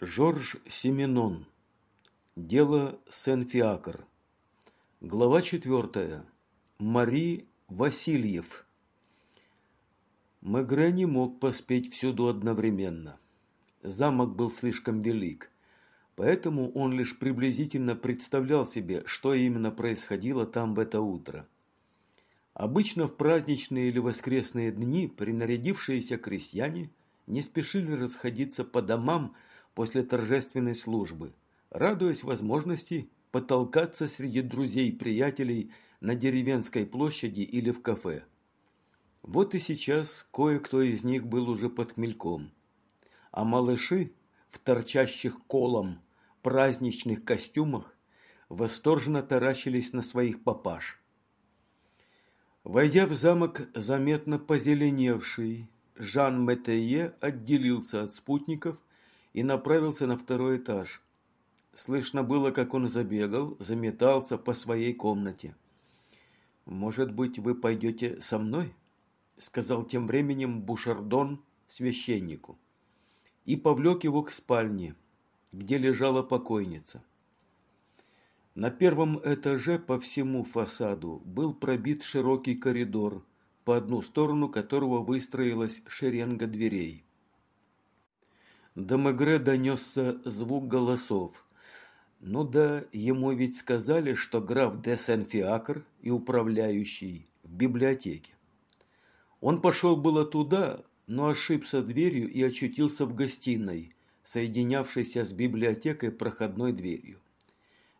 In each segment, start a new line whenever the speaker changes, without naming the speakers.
Жорж Семенон. Дело Сен-Фиакр. Глава четвертая. Мари Васильев. Мегре не мог поспеть всюду одновременно. Замок был слишком велик, поэтому он лишь приблизительно представлял себе, что именно происходило там в это утро. Обычно в праздничные или воскресные дни принарядившиеся крестьяне не спешили расходиться по домам после торжественной службы, радуясь возможности потолкаться среди друзей и приятелей на деревенской площади или в кафе. Вот и сейчас кое-кто из них был уже под хмельком. А малыши в торчащих колом праздничных костюмах восторженно таращились на своих папаш. Войдя в замок, заметно позеленевший, Жан Метее отделился от спутников и направился на второй этаж. Слышно было, как он забегал, заметался по своей комнате. «Может быть, вы пойдете со мной?» – сказал тем временем Бушардон священнику. И повлек его к спальне, где лежала покойница. На первом этаже по всему фасаду был пробит широкий коридор, по одну сторону которого выстроилась шеренга дверей. До Мегре донесся звук голосов. Ну да, ему ведь сказали, что граф де Сен-Фиакр и управляющий в библиотеке. Он пошел было туда, но ошибся дверью и очутился в гостиной, соединявшейся с библиотекой проходной дверью.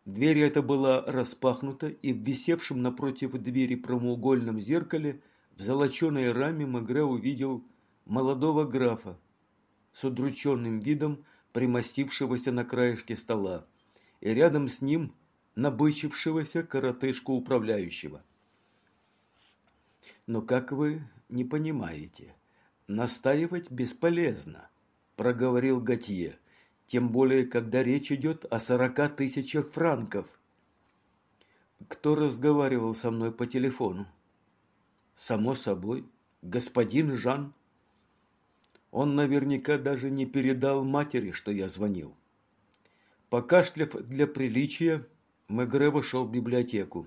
Дверь эта была распахнута, и в висевшем напротив двери прямоугольном зеркале в золоченой раме Мегре увидел молодого графа с удрученным видом примостившегося на краешке стола, и рядом с ним набычившегося коротышку управляющего. «Но как вы не понимаете, настаивать бесполезно», – проговорил Готье, тем более, когда речь идет о сорока тысячах франков. «Кто разговаривал со мной по телефону?» «Само собой, господин Жан». Он наверняка даже не передал матери, что я звонил. Покашляв для приличия, Мегре вошел в библиотеку.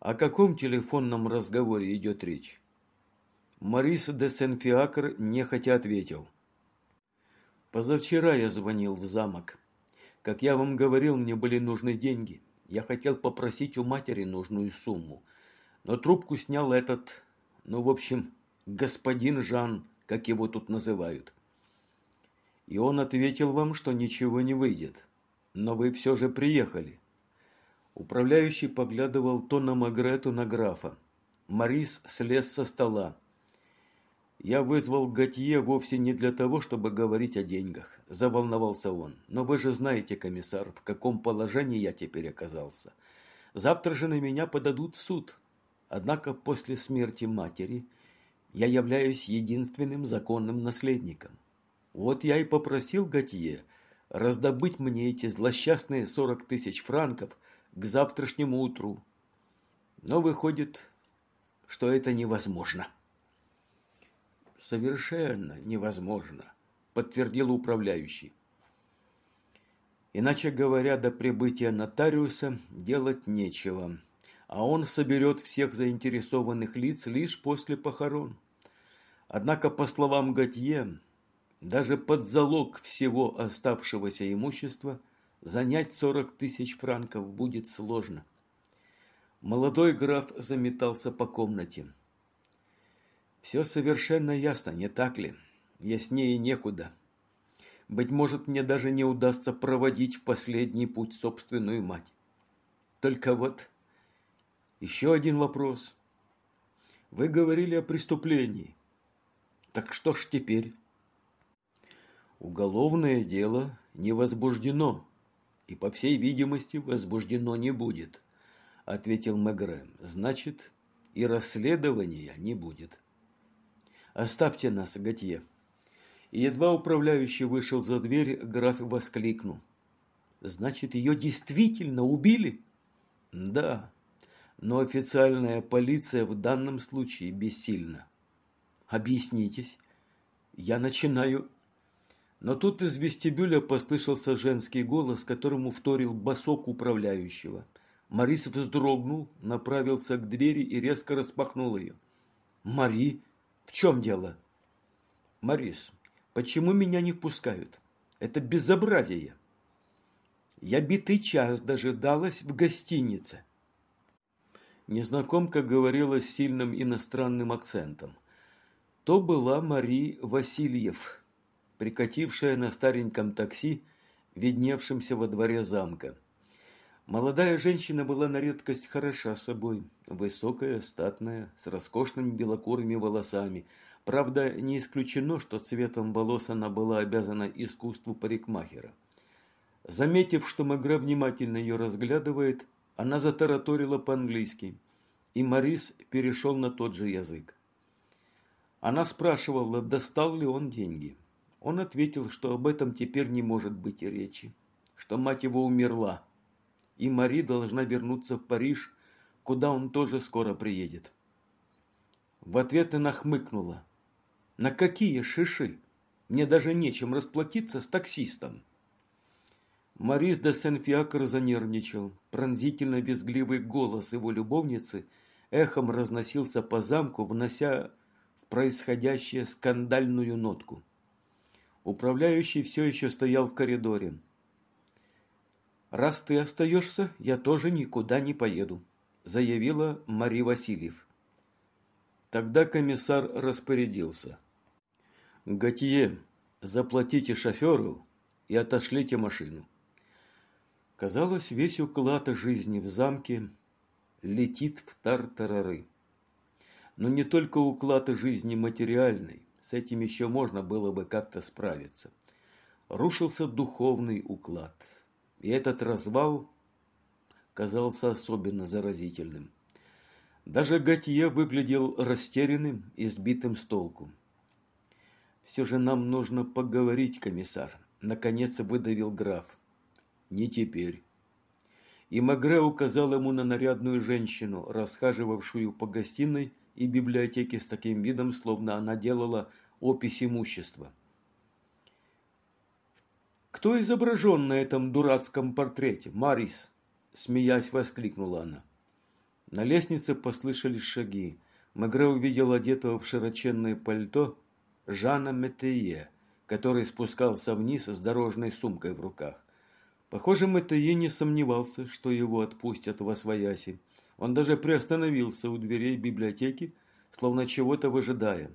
О каком телефонном разговоре идет речь? Марис де Сен-Фиакр нехотя ответил. Позавчера я звонил в замок. Как я вам говорил, мне были нужны деньги. Я хотел попросить у матери нужную сумму. Но трубку снял этот, ну, в общем, господин Жан, как его тут называют. И он ответил вам, что ничего не выйдет. Но вы все же приехали. Управляющий поглядывал то на Магрету, на графа. Марис слез со стола. Я вызвал Готье вовсе не для того, чтобы говорить о деньгах. Заволновался он. Но вы же знаете, комиссар, в каком положении я теперь оказался. Завтра же на меня подадут в суд. Однако после смерти матери я являюсь единственным законным наследником. Вот я и попросил Готье раздобыть мне эти злосчастные сорок тысяч франков к завтрашнему утру. Но выходит, что это невозможно. Совершенно невозможно, подтвердил управляющий. Иначе говоря, до прибытия нотариуса делать нечего, а он соберет всех заинтересованных лиц лишь после похорон. Однако, по словам Готье, даже под залог всего оставшегося имущества занять сорок тысяч франков будет сложно. Молодой граф заметался по комнате. Все совершенно ясно, не так ли? Яснее некуда. Быть может, мне даже не удастся проводить в последний путь собственную мать. Только вот еще один вопрос. Вы говорили о преступлении. Так что ж теперь? Уголовное дело не возбуждено и, по всей видимости, возбуждено не будет, ответил Мегре. Значит, и расследования не будет. Оставьте нас, Готье. И едва управляющий вышел за дверь, граф воскликнул. Значит, ее действительно убили? Да, но официальная полиция в данном случае бессильна. Объяснитесь. Я начинаю Но тут из вестибюля послышался женский голос, которому вторил босок управляющего. Марис вздрогнул, направился к двери и резко распахнул ее. «Мари, в чем дело?» «Марис, почему меня не впускают? Это безобразие!» «Я битый час дожидалась в гостинице». Незнакомка говорила с сильным иностранным акцентом. То была Мари Васильев прикатившая на стареньком такси, видневшемся во дворе замка. Молодая женщина была на редкость хороша собой, высокая, статная, с роскошными белокурыми волосами. Правда, не исключено, что цветом волос она была обязана искусству парикмахера. Заметив, что Магра внимательно ее разглядывает, она затараторила по-английски, и Морис перешел на тот же язык. Она спрашивала, достал ли он деньги. Он ответил, что об этом теперь не может быть и речи, что мать его умерла, и Мари должна вернуться в Париж, куда он тоже скоро приедет. В ответ она хмыкнула. «На какие шиши? Мне даже нечем расплатиться с таксистом». Марис де Сен-Фиакр занервничал. Пронзительно-визгливый голос его любовницы эхом разносился по замку, внося в происходящее скандальную нотку. Управляющий все еще стоял в коридоре. «Раз ты остаешься, я тоже никуда не поеду», заявила Мари Васильев. Тогда комиссар распорядился. «Готье, заплатите шоферу и отошлите машину». Казалось, весь уклад жизни в замке летит в тартарары. Но не только уклад жизни материальный, с этим еще можно было бы как-то справиться. Рушился духовный уклад. И этот развал казался особенно заразительным. Даже Готье выглядел растерянным и сбитым с толку. «Все же нам нужно поговорить, комиссар», – наконец выдавил граф. «Не теперь». И Магре указал ему на нарядную женщину, расхаживавшую по гостиной и библиотеке с таким видом, словно она делала опись имущества. «Кто изображен на этом дурацком портрете? Марис!» Смеясь, воскликнула она. На лестнице послышались шаги. Мегре увидел одетого в широченное пальто Жана Метее, который спускался вниз с дорожной сумкой в руках. Похоже, Метее не сомневался, что его отпустят в Освояси. Он даже приостановился у дверей библиотеки, словно чего-то выжидая.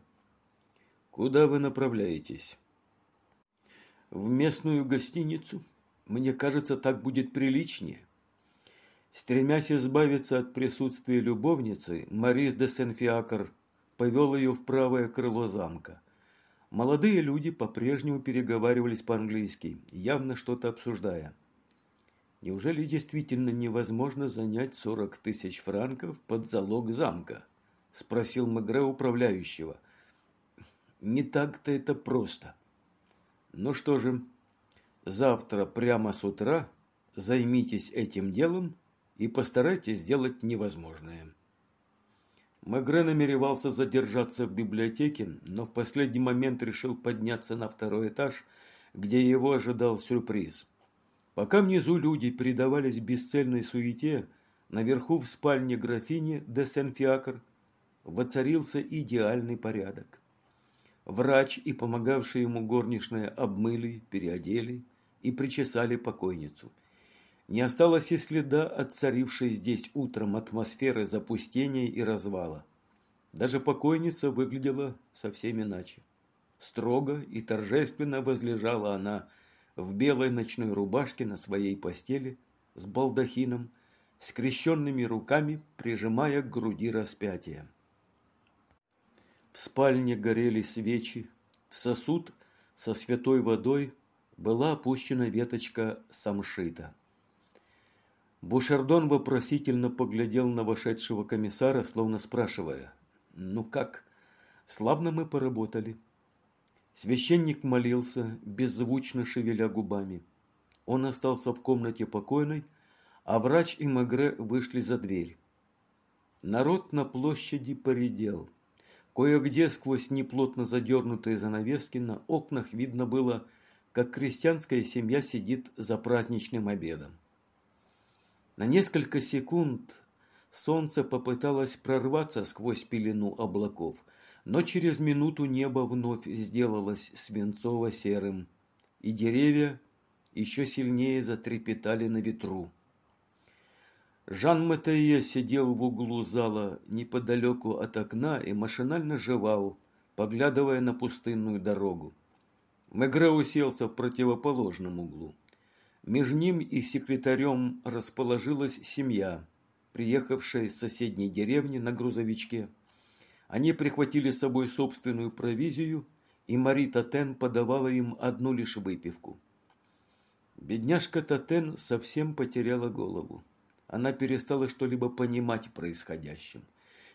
«Куда вы направляетесь?» «В местную гостиницу. Мне кажется, так будет приличнее». Стремясь избавиться от присутствия любовницы, Марис де Сен-Фиакр повел ее в правое крыло замка. Молодые люди по-прежнему переговаривались по-английски, явно что-то обсуждая. Неужели действительно невозможно занять сорок тысяч франков под залог замка? Спросил Мегре управляющего. Не так-то это просто. Ну что же, завтра прямо с утра займитесь этим делом и постарайтесь сделать невозможное. Мегре намеревался задержаться в библиотеке, но в последний момент решил подняться на второй этаж, где его ожидал сюрприз – Пока внизу люди предавались бесцельной суете, наверху в спальне графини де Сен-Фиакр воцарился идеальный порядок. Врач и помогавшие ему горничная обмыли, переодели и причесали покойницу. Не осталось и следа от царившей здесь утром атмосферы запустения и развала. Даже покойница выглядела совсем иначе. Строго и торжественно возлежала она в белой ночной рубашке на своей постели с балдахином, скрещенными руками прижимая к груди распятие. В спальне горели свечи, в сосуд со святой водой была опущена веточка самшита. Бушардон вопросительно поглядел на вошедшего комиссара, словно спрашивая, «Ну как, славно мы поработали?» Священник молился, беззвучно шевеля губами. Он остался в комнате покойной, а врач и Магре вышли за дверь. Народ на площади поредел. Кое-где сквозь неплотно задернутые занавески на окнах видно было, как крестьянская семья сидит за праздничным обедом. На несколько секунд солнце попыталось прорваться сквозь пелену облаков, но через минуту небо вновь сделалось свинцово-серым, и деревья еще сильнее затрепетали на ветру. Жан Матея сидел в углу зала неподалеку от окна и машинально жевал, поглядывая на пустынную дорогу. Мегре уселся в противоположном углу. Между ним и секретарем расположилась семья, приехавшая из соседней деревни на грузовичке. Они прихватили с собой собственную провизию, и Мари Татен подавала им одну лишь выпивку. Бедняжка Татен совсем потеряла голову она перестала что-либо понимать происходящем.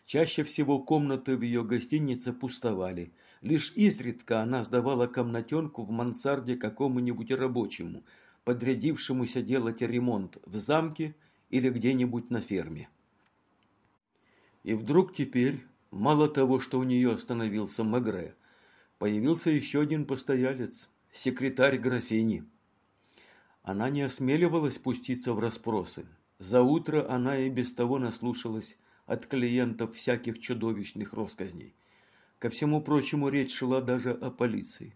Чаще всего комнаты в ее гостинице пустовали. Лишь изредка она сдавала комнатенку в мансарде какому-нибудь рабочему, подрядившемуся делать ремонт в замке или где-нибудь на ферме. И вдруг теперь, мало того, что у нее остановился Мегре, появился еще один постоялец, секретарь графини. Она не осмеливалась пуститься в расспросы, за утро она и без того наслушалась от клиентов всяких чудовищных росказней. Ко всему прочему, речь шла даже о полиции.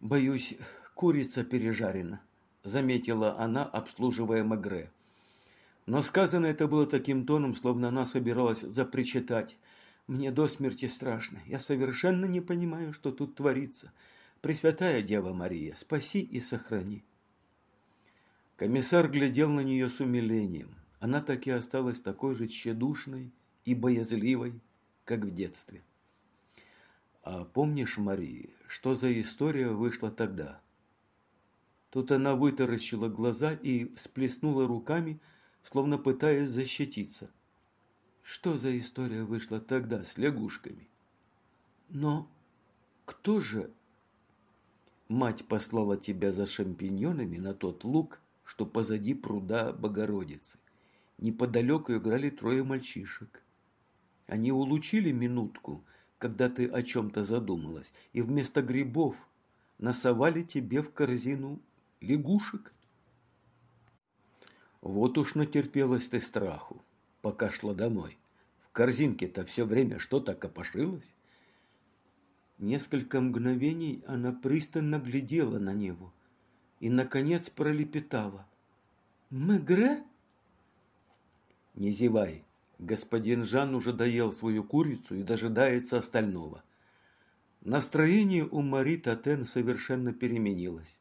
«Боюсь, курица пережарена», – заметила она, обслуживая Магре. Но сказано это было таким тоном, словно она собиралась запричитать. «Мне до смерти страшно. Я совершенно не понимаю, что тут творится. Пресвятая Дева Мария, спаси и сохрани». Комиссар глядел на нее с умилением. Она так и осталась такой же тщедушной и боязливой, как в детстве. А помнишь, Мария, что за история вышла тогда? Тут она вытаращила глаза и всплеснула руками, словно пытаясь защититься. Что за история вышла тогда с лягушками? Но кто же? Мать послала тебя за шампиньонами на тот луг, что позади пруда Богородицы. Неподалеку играли трое мальчишек. Они улучили минутку, когда ты о чем-то задумалась, и вместо грибов насовали тебе в корзину лягушек. Вот уж натерпелась ты страху, пока шла домой. В корзинке-то все время что-то копошилось. Несколько мгновений она пристально глядела на него – и, наконец, пролепетала. «Мегре?» «Не зевай. Господин Жан уже доел свою курицу и дожидается остального». Настроение у Мари Татен совершенно переменилось.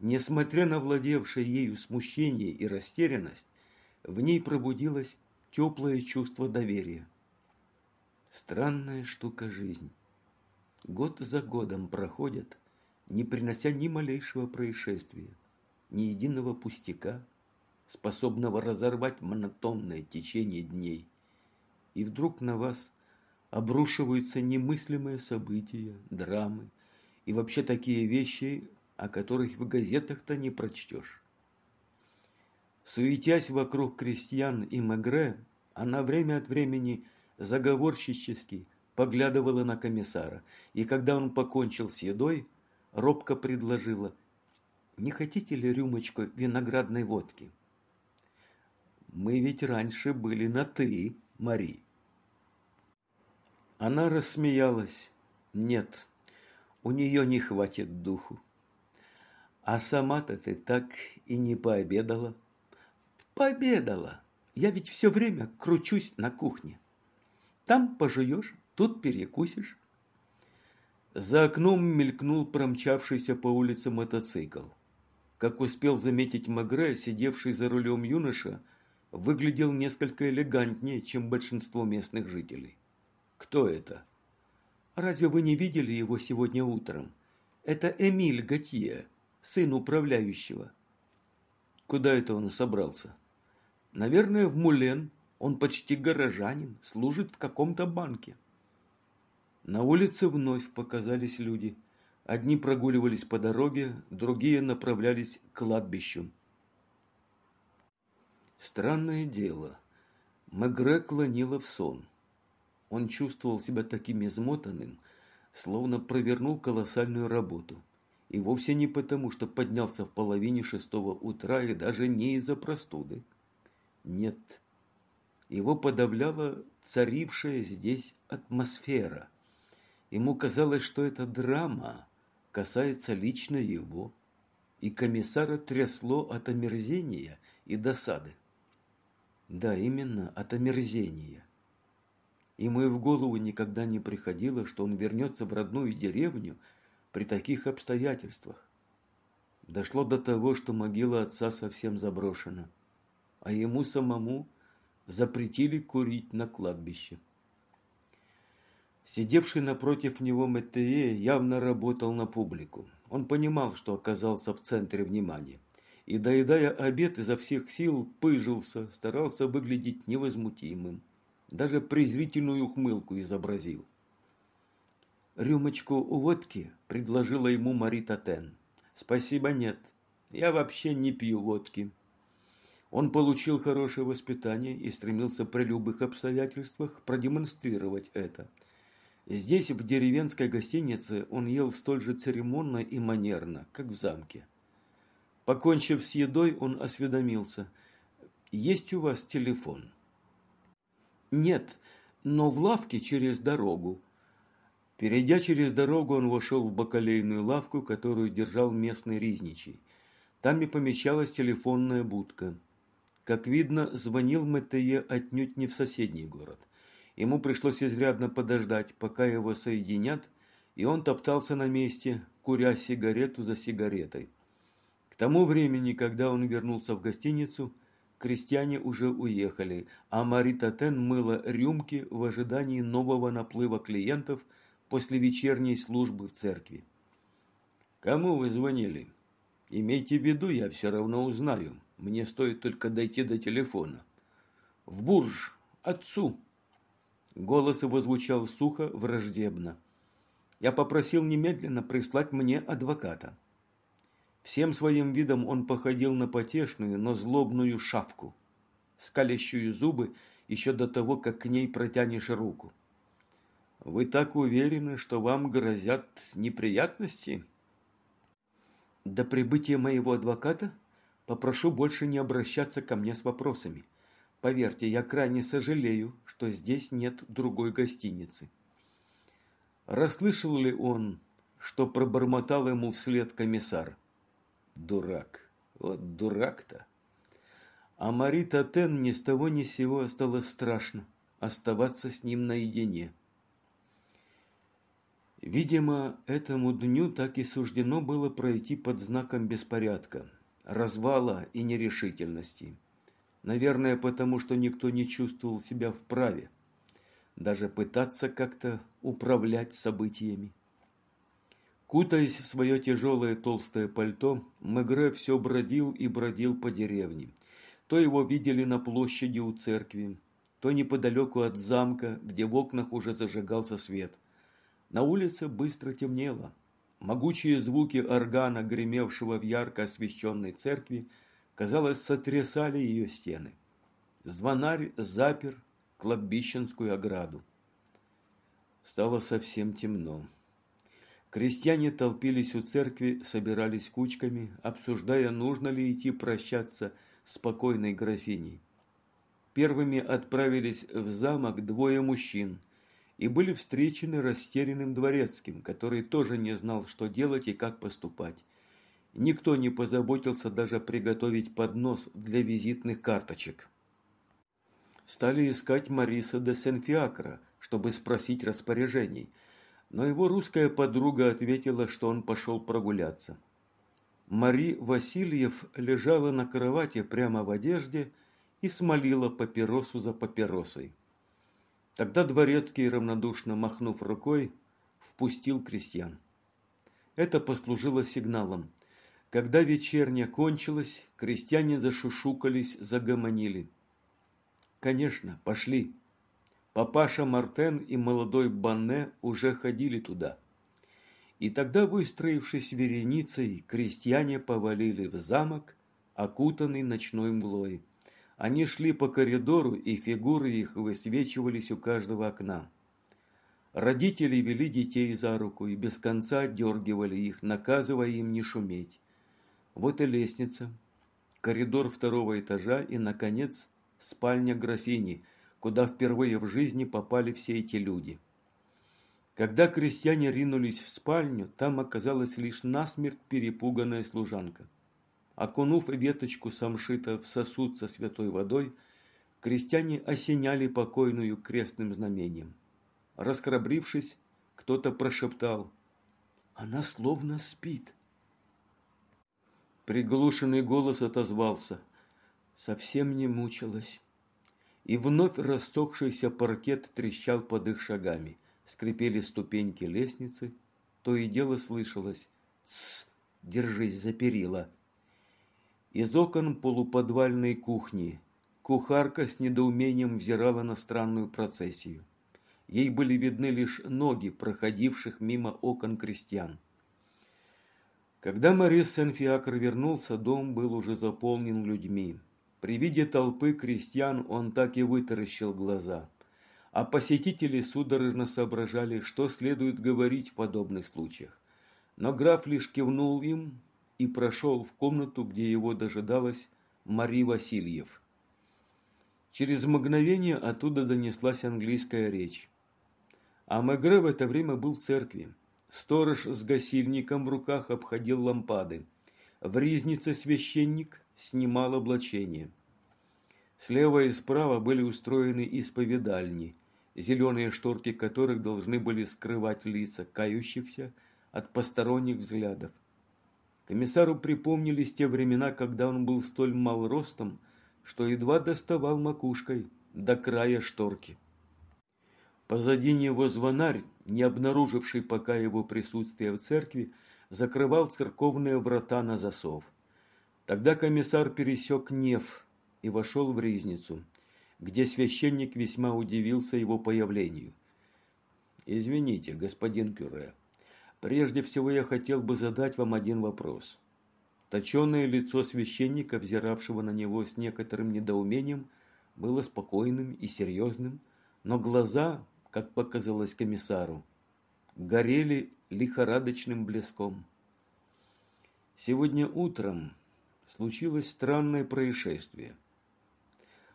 Несмотря на владевшее ею смущение и растерянность, в ней пробудилось теплое чувство доверия. Странная штука жизнь. Год за годом проходит, не принося ни малейшего происшествия, ни единого пустяка, способного разорвать монотонное течение дней. И вдруг на вас обрушиваются немыслимые события, драмы и вообще такие вещи, о которых в газетах-то не прочтешь. Суетясь вокруг крестьян и Мегре, она время от времени заговорщически поглядывала на комиссара, и когда он покончил с едой, робко предложила. «Не хотите ли рюмочку виноградной водки?» «Мы ведь раньше были на «ты», Мари». Она рассмеялась. «Нет, у нее не хватит духу. А сама-то ты так и не пообедала». «Пообедала. Я ведь все время кручусь на кухне. Там пожуешь, тут перекусишь. За окном мелькнул промчавшийся по улице мотоцикл. Как успел заметить Магре, сидевший за рулем юноша, выглядел несколько элегантнее, чем большинство местных жителей. Кто это? Разве вы не видели его сегодня утром? Это Эмиль Готье, сын управляющего. Куда это он собрался? Наверное, в Мулен. Он почти горожанин, служит в каком-то банке. На улице вновь показались люди. Одни прогуливались по дороге, другие направлялись к кладбищу. Странное дело. Мегре клонило в сон. Он чувствовал себя таким измотанным, словно провернул колоссальную работу. И вовсе не потому, что поднялся в половине шестого утра и даже не из-за простуды. Нет, его подавляла царившая здесь атмосфера. Ему казалось, что эта драма касается лично его, и комиссара трясло от омерзения и досады. Да, именно от омерзения. Ему и в голову никогда не приходило, что он вернется в родную деревню при таких обстоятельствах. Дошло до того, что могила отца совсем заброшена, а ему самому запретили курить на кладбище. Сидевший напротив него Метее явно работал на публику. Он понимал, что оказался в центре внимания. И, доедая обед, изо всех сил пыжился, старался выглядеть невозмутимым даже презрительную ухмылку изобразил. «Рюмочку водки?» – предложила ему Мари Татен. «Спасибо, нет. Я вообще не пью водки». Он получил хорошее воспитание и стремился при любых обстоятельствах продемонстрировать это. Здесь, в деревенской гостинице, он ел столь же церемонно и манерно, как в замке. Покончив с едой, он осведомился. «Есть у вас телефон?» Нет, но в лавке через дорогу. Перейдя через дорогу, он вошел в бакалейную лавку, которую держал местный ризничий. Там и помещалась телефонная будка. Как видно, звонил Метее отнюдь не в соседний город. Ему пришлось изрядно подождать, пока его соединят, и он топтался на месте, куря сигарету за сигаретой. К тому времени, когда он вернулся в гостиницу, крестьяне уже уехали, а Мари Татен мыла рюмки в ожидании нового наплыва клиентов после вечерней службы в церкви. «Кому вы звонили? Имейте в виду, я все равно узнаю. Мне стоит только дойти до телефона». «В бурж! Отцу!» Голос его звучал сухо, враждебно. Я попросил немедленно прислать мне адвоката. Всем своим видом он походил на потешную, но злобную шавку, скалящую зубы еще до того, как к ней протянешь руку. «Вы так уверены, что вам грозят неприятности?» «До прибытия моего адвоката попрошу больше не обращаться ко мне с вопросами. Поверьте, я крайне сожалею, что здесь нет другой гостиницы». Расслышал ли он, что пробормотал ему вслед комиссар? Дурак. Вот дурак-то. А Мари Татен ни с того ни с сего стало страшно оставаться с ним наедине. Видимо, этому дню так и суждено было пройти под знаком беспорядка, развала и нерешительности. Наверное, потому что никто не чувствовал себя вправе даже пытаться как-то управлять событиями. Кутаясь в свое тяжелое толстое пальто, Мегре все бродил и бродил по деревне. То его видели на площади у церкви, то неподалеку от замка, где в окнах уже зажигался свет. На улице быстро темнело. Могучие звуки органа, гремевшего в ярко освещенной церкви, казалось, сотрясали ее стены. Звонарь запер кладбищенскую ограду. Стало совсем темно. Крестьяне толпились у церкви, собирались кучками, обсуждая, нужно ли идти прощаться с покойной графиней. Первыми отправились в замок двое мужчин и были встречены растерянным дворецким, который тоже не знал, что делать и как поступать. Никто не позаботился даже приготовить поднос для визитных карточек. Стали искать Мариса де Сенфиакра, чтобы спросить распоряжений – но его русская подруга ответила, что он пошел прогуляться. Мари Васильев лежала на кровати прямо в одежде и смолила папиросу за папиросой. Тогда Дворецкий, равнодушно махнув рукой, впустил крестьян. Это послужило сигналом. Когда вечерня кончилась, крестьяне зашушукались, загомонили. «Конечно, пошли!» Папаша Мартен и молодой Банне уже ходили туда. И тогда, выстроившись вереницей, крестьяне повалили в замок, окутанный ночной мглой. Они шли по коридору, и фигуры их высвечивались у каждого окна. Родители вели детей за руку и без конца дергивали их, наказывая им не шуметь. Вот и лестница, коридор второго этажа и, наконец, спальня графини, куда впервые в жизни попали все эти люди. Когда крестьяне ринулись в спальню, там оказалась лишь насмерть перепуганная служанка. Окунув веточку самшита в сосуд со святой водой, крестьяне осеняли покойную крестным знамением. Расхрабрившись, кто-то прошептал «Она словно спит». Приглушенный голос отозвался «Совсем не мучилась». И вновь растокшийся паркет трещал под их шагами. Скрипели ступеньки лестницы, то и дело слышалось «Тсс, держись за перила». Из окон полуподвальной кухни кухарка с недоумением взирала на странную процессию. Ей были видны лишь ноги проходивших мимо окон крестьян. Когда Морис Сен-Фиакр вернулся, дом был уже заполнен людьми. При виде толпы крестьян он так и вытаращил глаза. А посетители судорожно соображали, что следует говорить в подобных случаях. Но граф лишь кивнул им и прошел в комнату, где его дожидалась Мари Васильев. Через мгновение оттуда донеслась английская речь. А Мегре в это время был в церкви. Сторож с гасильником в руках обходил лампады. В ризнице священник снимал облачение. Слева и справа были устроены исповедальни, зеленые шторки которых должны были скрывать лица кающихся от посторонних взглядов. Комиссару припомнились те времена, когда он был столь мал ростом, что едва доставал макушкой до края шторки. Позади него звонарь, не обнаруживший пока его присутствие в церкви, закрывал церковные врата на засов. Тогда комиссар пересек Нев и вошел в Ризницу, где священник весьма удивился его появлению. «Извините, господин Кюре, прежде всего я хотел бы задать вам один вопрос». Точеное лицо священника, взиравшего на него с некоторым недоумением, было спокойным и серьезным, но глаза, как показалось комиссару, горели лихорадочным блеском. Сегодня утром случилось странное происшествие.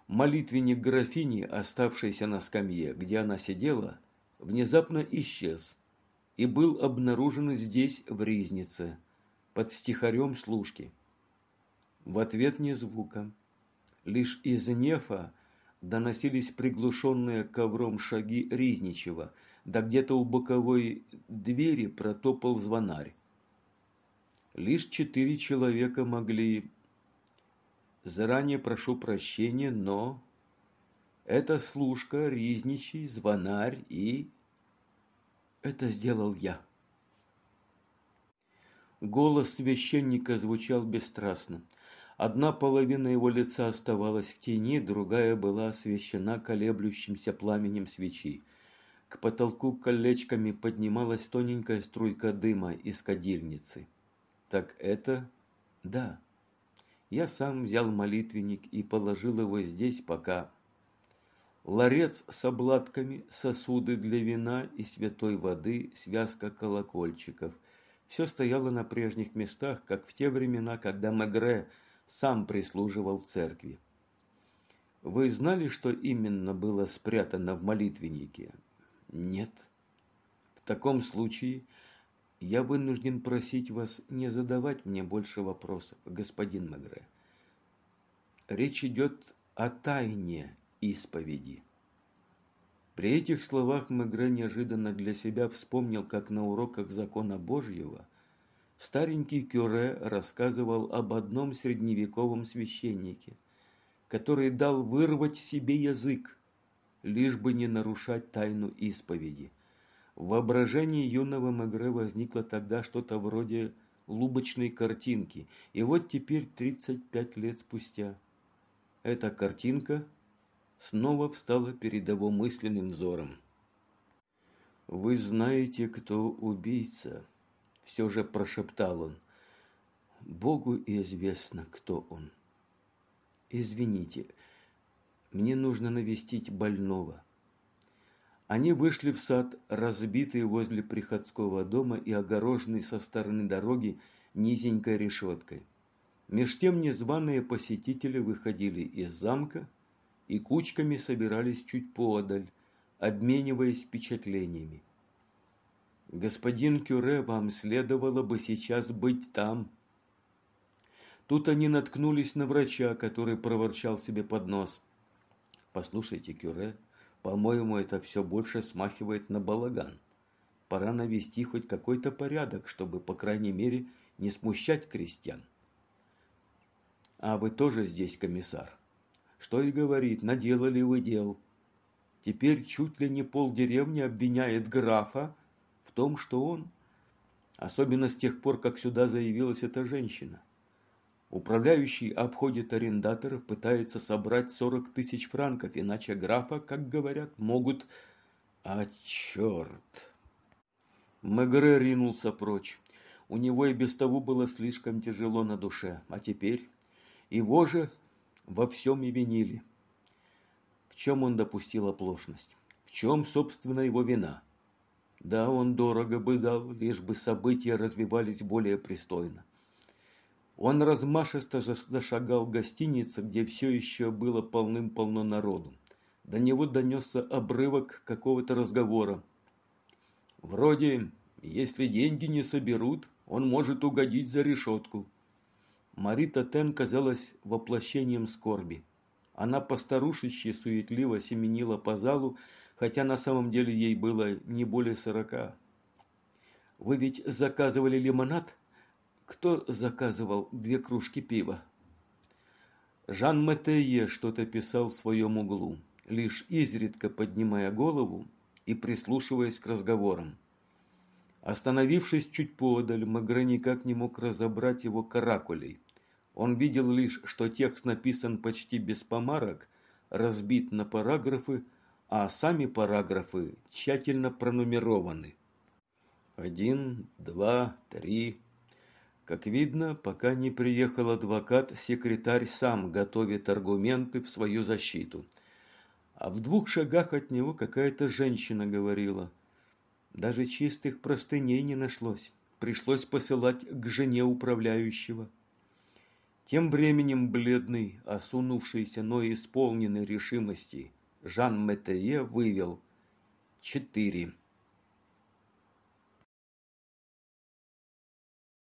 Молитвенник графини, оставшийся на скамье, где она сидела, внезапно исчез и был обнаружен здесь, в Ризнице, под стихарем служки. В ответ ни звука. Лишь из нефа доносились приглушенные ковром шаги Ризничева, да где-то у боковой двери протопал звонарь. Лишь четыре человека могли... Заранее прошу прощения, но... Это служка, Ризничий, звонарь и... Это сделал я. Голос священника звучал бесстрастно. Одна половина его лица оставалась в тени, другая была освещена колеблющимся пламенем свечи. К потолку колечками поднималась тоненькая струйка дыма из кадильницы. Так это... Да. Я сам взял молитвенник и положил его здесь пока. Ларец с обладками, сосуды для вина и святой воды, связка колокольчиков. Все стояло на прежних местах, как в те времена, когда Мегре сам прислуживал в церкви. Вы знали, что именно было спрятано в молитвеннике? Нет. В таком случае я вынужден просить вас не задавать мне больше вопросов, господин Мегре. Речь идет о тайне исповеди. При этих словах Мегре неожиданно для себя вспомнил, как на уроках закона Божьего старенький Кюре рассказывал об одном средневековом священнике, который дал вырвать себе язык, лишь бы не нарушать тайну исповеди. В воображении юного Мегре возникло тогда что-то вроде лубочной картинки, и вот теперь, 35 лет спустя, эта картинка снова встала перед его мысленным взором. «Вы знаете, кто убийца?» все же прошептал он. Богу известно, кто он. Извините, мне нужно навестить больного. Они вышли в сад, разбитый возле приходского дома и огороженный со стороны дороги низенькой решеткой. Меж тем незваные посетители выходили из замка и кучками собирались чуть подаль, обмениваясь впечатлениями. «Господин Кюре, вам следовало бы сейчас быть там». Тут они наткнулись на врача, который проворчал себе под нос. «Послушайте, Кюре, по-моему, это все больше смахивает на балаган. Пора навести хоть какой-то порядок, чтобы, по крайней мере, не смущать крестьян». «А вы тоже здесь, комиссар?» «Что и говорит, наделали вы дел». Теперь чуть ли не полдеревни обвиняет графа в том, что он, особенно с тех пор, как сюда заявилась эта женщина. Управляющий обходит арендаторов, пытается собрать 40 тысяч франков, иначе графа, как говорят, могут... А черт! Мегре ринулся прочь. У него и без того было слишком тяжело на душе, а теперь его же во всем и винили. В чем он допустил оплошность? В чем, собственно, его вина? Да, он дорого бы дал, лишь бы события развивались более пристойно. Он размашисто зашагал в гостиницу, где все еще было полным-полно народу. До него донесся обрывок какого-то разговора. Вроде, если деньги не соберут, он может угодить за решетку. Марита Тен казалась воплощением скорби. Она постарушище суетливо семенила по залу, хотя на самом деле ей было не более сорока. «Вы ведь заказывали лимонад?» Кто заказывал две кружки пива? Жан Матее что-то писал в своем углу, лишь изредка поднимая голову и прислушиваясь к разговорам. Остановившись чуть подаль, Магре никак не мог разобрать его каракулей. Он видел лишь, что текст написан почти без помарок, разбит на параграфы, а сами параграфы тщательно пронумерованы. Один, два, три, как видно, пока не приехал адвокат, секретарь сам готовит аргументы в свою защиту. А в двух шагах от него какая-то женщина говорила. Даже чистых простыней не нашлось. Пришлось посылать к жене управляющего. Тем временем бледный, осунувшийся, но исполненный решимости Жан Метее вывел четыре.